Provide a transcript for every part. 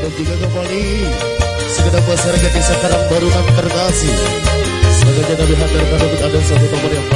dan juga kembali segenap masyarakat desa Karang Baru dan terkasih. Sengaja kami hadirkan untuk ada satu nomor yang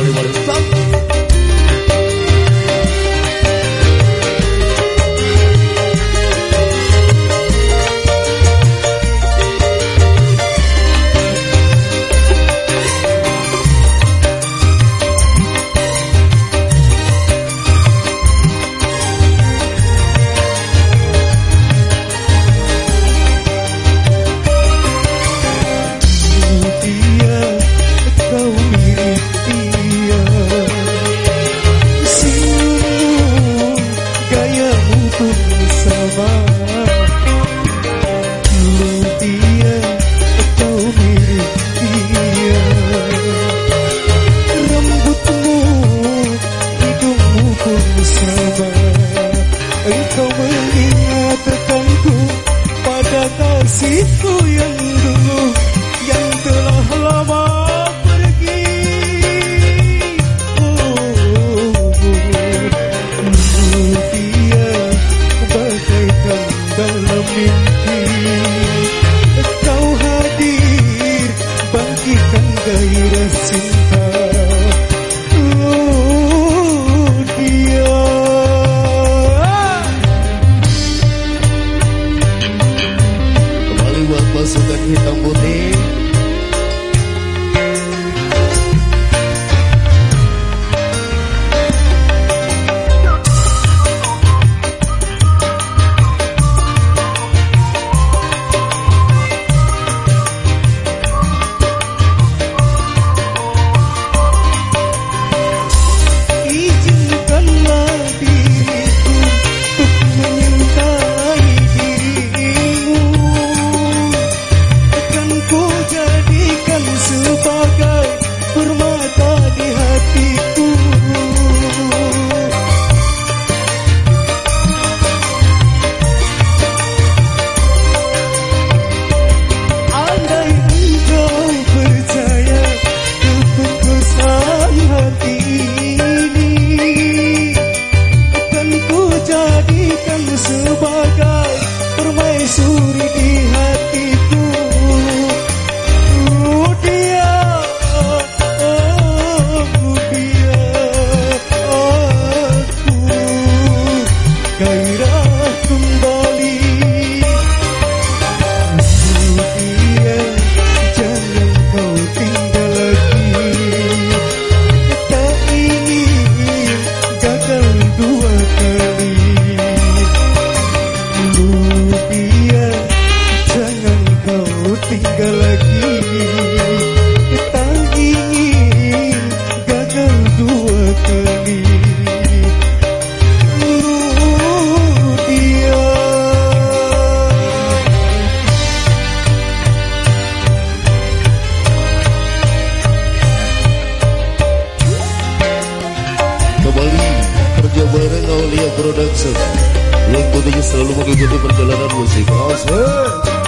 Engkau mengingatkanku pada kasihku yang bareng Aulia Production yang tentunya selalu mengikuti perjalanan musik. Asik